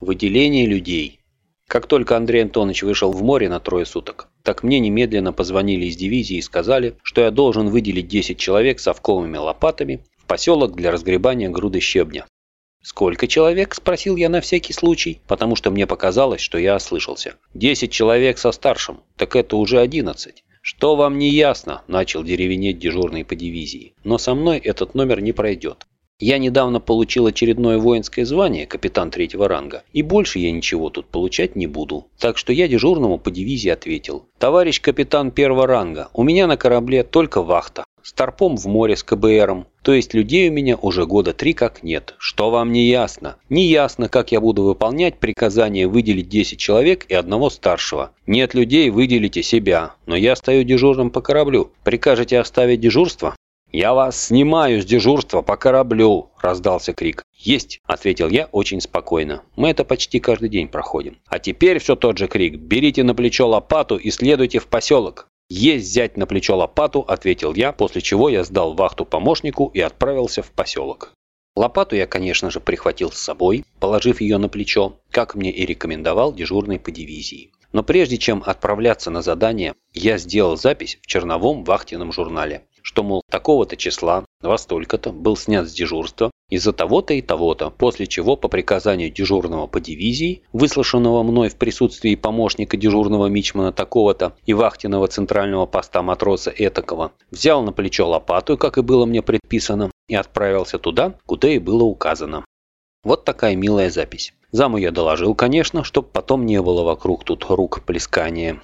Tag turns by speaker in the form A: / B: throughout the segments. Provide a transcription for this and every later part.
A: Выделение людей. Как только Андрей Антонович вышел в море на трое суток, так мне немедленно позвонили из дивизии и сказали, что я должен выделить 10 человек совковыми лопатами в поселок для разгребания груды щебня. «Сколько человек?» – спросил я на всякий случай, потому что мне показалось, что я ослышался. «Десять человек со старшим, так это уже одиннадцать». «Что вам не ясно?» – начал деревенеть дежурный по дивизии. «Но со мной этот номер не пройдет. Я недавно получил очередное воинское звание, капитан третьего ранга, и больше я ничего тут получать не буду. Так что я дежурному по дивизии ответил. Товарищ капитан первого ранга, у меня на корабле только вахта. С торпом в море с КБРом. То есть людей у меня уже года три как нет. Что вам не ясно? Не ясно, как я буду выполнять приказание выделить 10 человек и одного старшего. Нет людей, выделите себя. Но я стою дежурным по кораблю. Прикажете оставить дежурство? «Я вас снимаю с дежурства по кораблю!» – раздался крик. «Есть!» – ответил я очень спокойно. «Мы это почти каждый день проходим». «А теперь все тот же крик. Берите на плечо лопату и следуйте в поселок!» «Есть взять на плечо лопату», – ответил я, после чего я сдал вахту помощнику и отправился в поселок. Лопату я, конечно же, прихватил с собой, положив ее на плечо, как мне и рекомендовал дежурный по дивизии. Но прежде чем отправляться на задание, я сделал запись в черновом вахтенном журнале что, мол, такого-то числа, во столько-то, был снят с дежурства из-за того-то и того-то, после чего по приказанию дежурного по дивизии, выслушанного мной в присутствии помощника дежурного мичмана такого-то и вахтенного центрального поста матроса этакого, взял на плечо лопату, как и было мне предписано, и отправился туда, куда и было указано. Вот такая милая запись. Заму я доложил, конечно, чтоб потом не было вокруг тут рук плескания.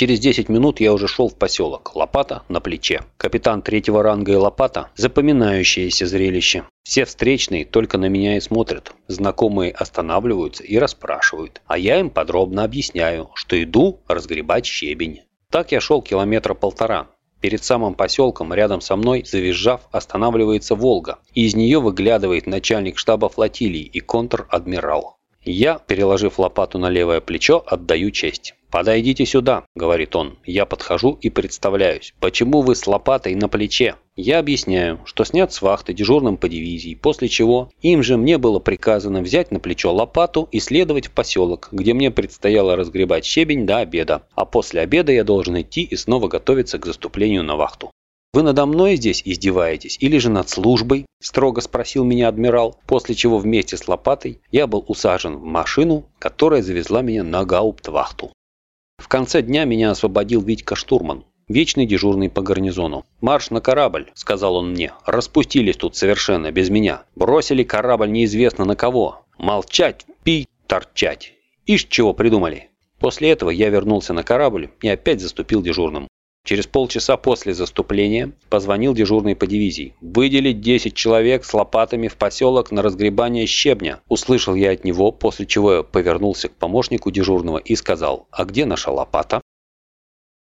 A: Через 10 минут я уже шел в поселок. Лопата на плече. Капитан третьего ранга и лопата – запоминающееся зрелище. Все встречные только на меня и смотрят. Знакомые останавливаются и расспрашивают. А я им подробно объясняю, что иду разгребать щебень. Так я шел километра полтора. Перед самым поселком, рядом со мной, завизжав, останавливается «Волга», и из нее выглядывает начальник штаба флотилии и контр-адмирал. Я, переложив лопату на левое плечо, отдаю честь. «Подойдите сюда», — говорит он. Я подхожу и представляюсь. «Почему вы с лопатой на плече?» Я объясняю, что снят с вахты дежурным по дивизии, после чего им же мне было приказано взять на плечо лопату и следовать в поселок, где мне предстояло разгребать щебень до обеда, а после обеда я должен идти и снова готовиться к заступлению на вахту. «Вы надо мной здесь издеваетесь или же над службой?» – строго спросил меня адмирал, после чего вместе с лопатой я был усажен в машину, которая завезла меня на гауптвахту. В конце дня меня освободил Витька Штурман, вечный дежурный по гарнизону. «Марш на корабль», — сказал он мне. «Распустились тут совершенно, без меня. Бросили корабль неизвестно на кого. Молчать, пить, торчать. Ишь, чего придумали». После этого я вернулся на корабль и опять заступил дежурным. Через полчаса после заступления позвонил дежурный по дивизии. «Выделить 10 человек с лопатами в поселок на разгребание щебня». Услышал я от него, после чего я повернулся к помощнику дежурного и сказал «А где наша лопата?»